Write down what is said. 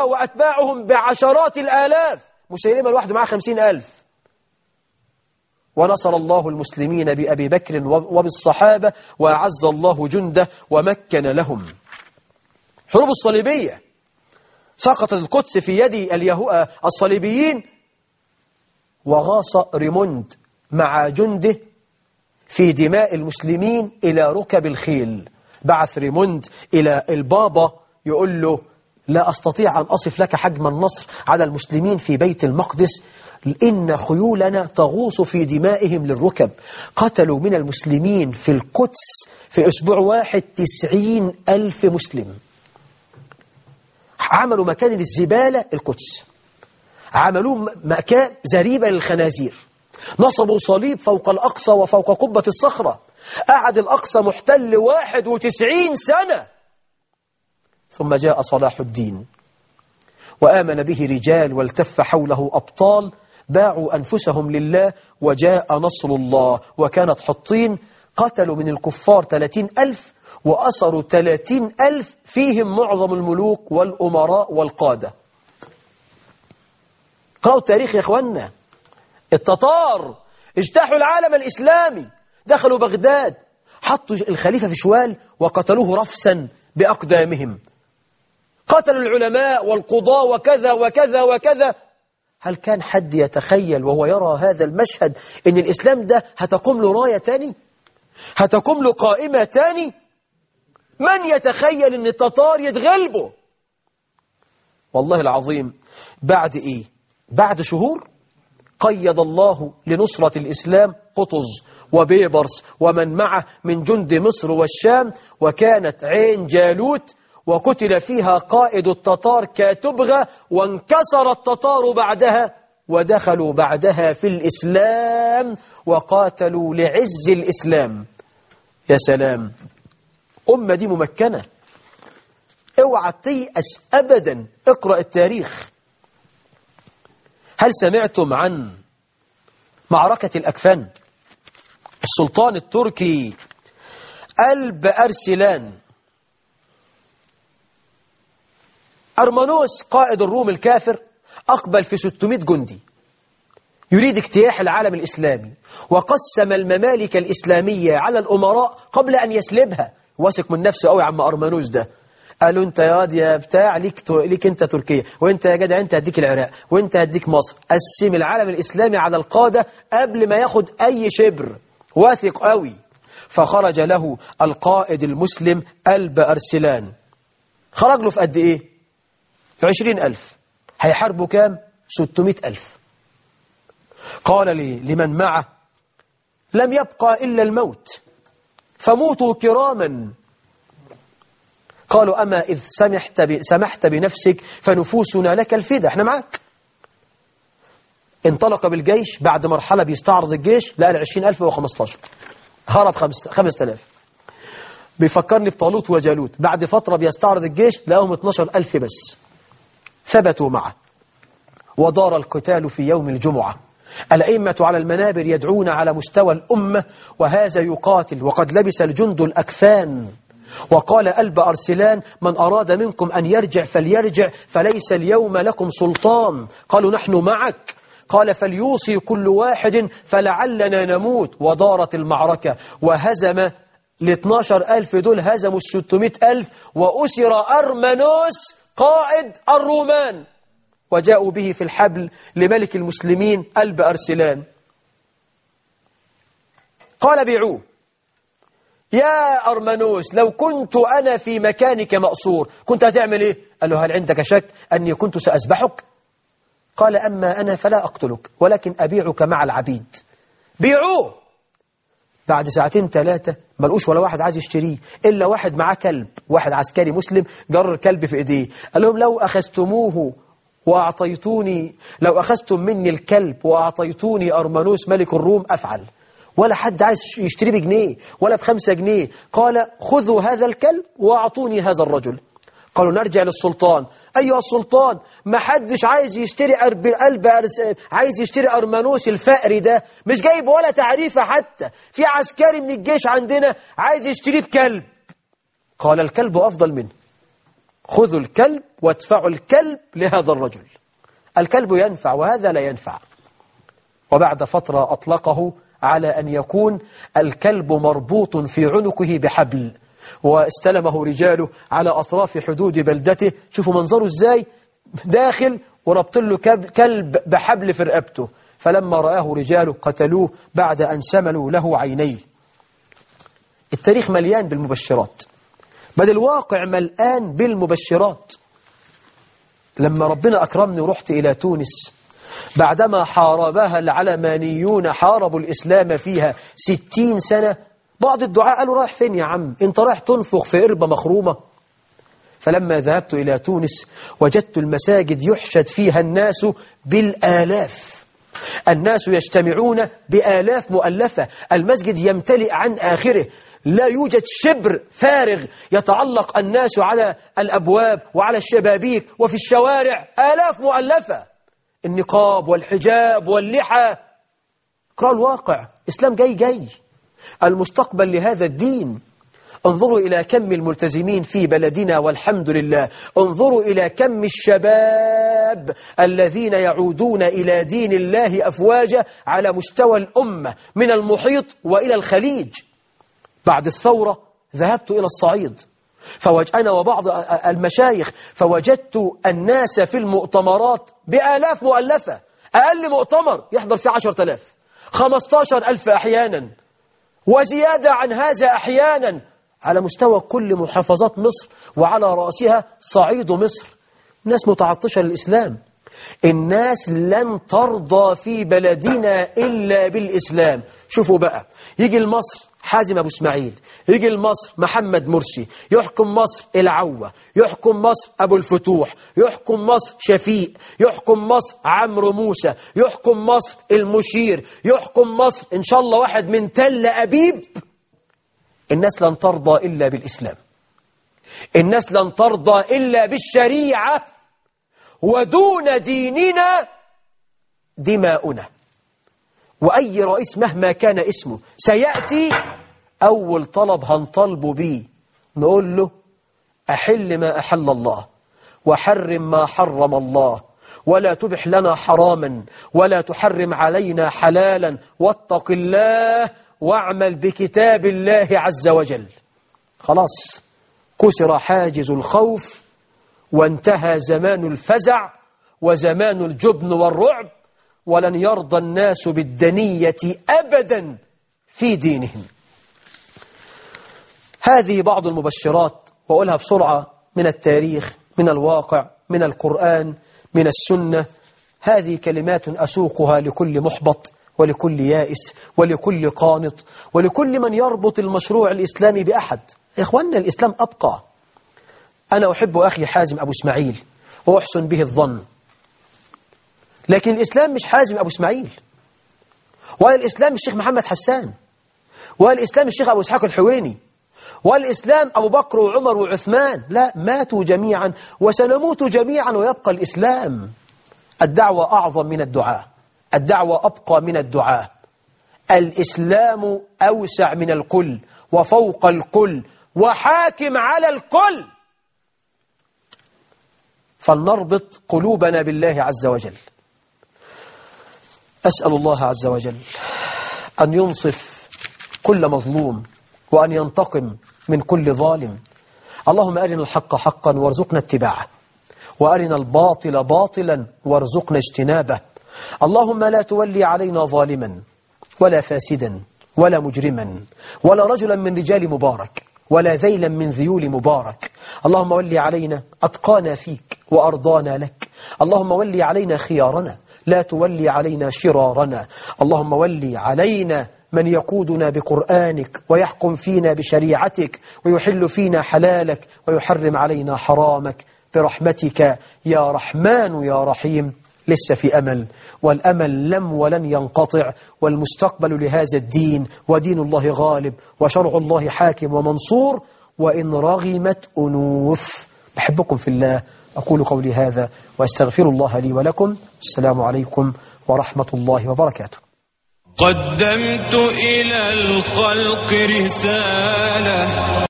وأتباعهم بعشرات الآلاف. مسيلمة لوحده معاه خمسين ألف. ونصر الله المسلمين بأبي بكر وبالصحابة وأعز الله جنده ومكن لهم. حروب الصليبية. سقطت القدس في يد اليهو... الصليبيين. وغاص ريموند مع جنده في دماء المسلمين إلى ركب الخيل. بعث ريموند إلى البابا يقول له لا أستطيع أن أصف لك حجم النصر على المسلمين في بيت المقدس. إن خيولنا تغوص في دمائهم للركب. قتلوا من المسلمين في القدس في أسبوع واحد تسعين ألف مسلم. عملوا مكان للزبالة القدس. عملوا مكان زريبة للخنازير. نصبوا صليب فوق الأقصى وفوق قبة الصخرة. قعد الأقصى محتل واحد وتسعين سنة. ثم جاء صلاح الدين. وآمن به رجال والتف حوله أبطال باعوا أنفسهم لله وجاء نصر الله. وكانت حطين قتلوا من الكفار ثلاثين ألف وأسروا ثلاثين ألف فيهم معظم الملوك والأمراء والقادة. قرأوا التاريخ يا إخوانا التتار اجتاحوا العالم الإسلامي دخلوا بغداد حطوا الخليفة في شوال وقتلوه رفسا بأقدامهم. قتلوا العلماء والقضاة وكذا وكذا وكذا. هل كان حد يتخيل وهو يرى هذا المشهد إن الإسلام ده هتقوم له راية تاني؟ هتقوم له قائمة تاني؟ من يتخيل إن التتار يتغلبوا؟ والله العظيم بعد إيه؟ بعد شهور قيد الله لنصرة الإسلام قطز وبيبرس ومن معه من جند مصر والشام وكانت عين جالوت وقتل فيها قائد التتار كاتبغى وانكسر التتار بعدها ودخلوا بعدها في الإسلام وقاتلوا لعز الإسلام. يا سلام أمة دي ممكنة. اوعى تيأس أبدا اقرأ التاريخ. هل سمعتم عن معركة الأكفان؟ السلطان التركي ألب أرسلان. أرمانوس قائد الروم الكافر أقبل في 600 جندي. يريد اجتياح العالم الإسلامي وقسم الممالك الإسلامية على الأمراء قبل أن يسلبها. واثق من نفسه قوي عم أرمانوس ده. قالوا أنت يا يا بتاع ليك ليك أنت تركيا وأنت يا جدع أنت هديك العراق وأنت هديك مصر. قسم العالم الإسلامي على القادة قبل ما ياخد أي شبر. واثق قوي فخرج له القائد المسلم ألب أرسلان. خرج له في قد إيه؟ عشرين ألف. هيحاربوا كام؟ ستمائة ألف. قال لي لمن معه؟ لم يبقى إلا الموت. فموتوا كراما. قالوا أما إذ سمحت, سمحت بنفسك فنفوسنا لك الفدى إحنا معاك. انطلق بالجيش بعد مرحلة بيستعرض الجيش لقى العشرين ألف وخمستاشر. هرب خمس, خمس تلاف بيفكرني بطالوت وجالوت. بعد فترة بيستعرض الجيش لقاهم 12 ألف بس. ثبتوا معه. ودار القتال في يوم الجمعة. الأئمة على المنابر يدعون على مستوى الأمة وهذا يقاتل. وقد لبس الجند الأكفان. وقال ألب أرسلان من أراد منكم أن يرجع فليرجع فليس اليوم لكم سلطان. قالوا نحن معك. قال فليوصي كل واحد فلعلنا نموت. ودارت المعركة. وهزم ل 12 ألف دول هزموا ال 600 ألف وأسر أرمنوس قائد الرومان وجاءوا به في الحبل لملك المسلمين ألب أرسلان قال بيعوه يا أرمنوس لو كنت أنا في مكانك مأسور كنت هتعمل إيه؟ قال له هل عندك شك أني كنت سأذبحك؟ قال أما أنا فلا أقتلك ولكن أبيعك مع العبيد بيعوه بعد ساعتين ثلاثة ملقوش ولا واحد عايز يشتريه إلا واحد معاه كلب واحد عسكري مسلم جر الكلب في إيديه. قال لهم لو أخذتموه وأعطيتوني لو أخذتم مني الكلب وأعطيتوني أرمنوس ملك الروم أفعل. ولا حد عايز يشتري بجنيه ولا بخمسة جنيه. قال خذوا هذا الكلب وأعطوني هذا الرجل. قالوا نرجع للسلطان. أيها السلطان ما حدش عايز يشتري قلب عايز يشتري أرمانوس الفقري ده. مش جايب ولا تعريفة حتى. في عسكري من الجيش عندنا عايز يشتريه بكلب. قال الكلب أفضل منه. خذوا الكلب وادفعوا الكلب لهذا الرجل. الكلب ينفع وهذا لا ينفع. وبعد فترة أطلقه على أن يكون الكلب مربوط في عنقه بحبل. واستلمه رجاله على أطراف حدود بلدته. شوفوا منظره إزاي؟ داخل وربط له كلب بحبل في رقبته فلما رآه رجاله قتلوه بعد أن سملوا له عينيه. التاريخ مليان بالمبشرات. بل الواقع ملآن بالمبشرات. لما ربنا أكرمني ورحت إلى تونس بعدما حاربها العلمانيون حاربوا الإسلام فيها ستين سنة بعض الدعاء قالوا رايح فين يا عم؟ انت رايح تنفخ في إربة مخرومة. فلما ذهبت إلى تونس وجدت المساجد يحشد فيها الناس بالآلاف. الناس يجتمعون بآلاف مؤلفة. المسجد يمتلئ عن آخره. لا يوجد شبر فارغ يتعلق الناس على الأبواب وعلى الشبابيك وفي الشوارع. آلاف مؤلفة. النقاب والحجاب واللحى. اقرأوا الواقع. إسلام جاي جاي. المستقبل لهذا الدين. انظروا إلى كم الملتزمين في بلدنا والحمد لله. انظروا إلى كم الشباب الذين يعودون إلى دين الله أفواجا على مستوى الأمة من المحيط وإلى الخليج. بعد الثورة ذهبت إلى الصعيد. فوج أنا وبعض المشايخ فوجدت الناس في المؤتمرات بآلاف مؤلفة. أقل مؤتمر يحضر فيه عشر تلاف خمستاشر ألف أحيانا. وزيادة عن هذا أحيانا على مستوى كل محافظات مصر وعلى رأسها صعيد مصر. ناس متعطشة للإسلام. الناس لن ترضى في بلدنا إلا بالإسلام. شوفوا بقى يجي لمصر حازم أبو إسماعيل يجي لمصر محمد مرسي يحكم مصر العوة يحكم مصر أبو الفتوح يحكم مصر شفيق يحكم مصر عمرو موسى يحكم مصر المشير يحكم مصر إن شاء الله واحد من تل أبيب. الناس لن ترضى إلا بالإسلام. الناس لن ترضى إلا بالشريعة. ودون ديننا دماؤنا. وأي رئيس مهما كان اسمه سيأتي أول طلب هنطلبه بيه نقول له أحل ما أحل الله وحرم ما حرم الله ولا تبح لنا حراما ولا تحرم علينا حلالا. واتق الله واعمل بكتاب الله عز وجل. خلاص كسر حاجز الخوف وانتهى زمان الفزع وزمان الجبن والرعب ولن يرضى الناس بالدنية أبدا في دينهم. هذه بعض المبشرات وأقولها بسرعة من التاريخ من الواقع من القرآن من السنة. هذه كلمات أسوقها لكل محبط ولكل يائس ولكل قانط ولكل من يربط المشروع الإسلامي بأحد. إخواننا الإسلام أبقى. أنا أحب أخي حازم أبو إسماعيل وأحسن به الظن. لكن الإسلام مش حازم أبو إسماعيل. ولا الإسلام الشيخ محمد حسان. ولا الإسلام الشيخ أبو إسحاق الحويني. ولا الإسلام أبو بكر وعمر وعثمان. لا ماتوا جميعا وسنموت جميعا ويبقى الإسلام. الدعوة أعظم من الدعاء. الدعوة أبقى من الدعاء. الإسلام أوسع من الكل وفوق الكل وحاكم على الكل. فلنربط قلوبنا بالله عز وجل. أسأل الله عز وجل أن ينصف كل مظلوم وأن ينتقم من كل ظالم. اللهم أرنا الحق حقا وارزقنا اتباعه وأرنا الباطل باطلا وارزقنا اجتنابه. اللهم لا تولي علينا ظالما ولا فاسدا ولا مجرما ولا رجلا من رجال مبارك ولا ذيلا من ذيول مبارك. اللهم ولي علينا أتقانا فيك. وأرضانا لك. اللهم ولي علينا خيارنا لا تولي علينا شرارنا. اللهم ولي علينا من يقودنا بقرآنك ويحكم فينا بشريعتك ويحل فينا حلالك ويحرم علينا حرامك. برحمتك يا رحمن يا رحيم. لسه في أمل. والأمل لم ولن ينقطع. والمستقبل لهذا الدين ودين الله غالب وشرع الله حاكم ومنصور. وإن رغمت أنوف. بحبكم في الله. أقول قولي هذا وأستغفر الله لي ولكم. السلام عليكم ورحمة الله وبركاته. قدمت إلى الخلق رسالة.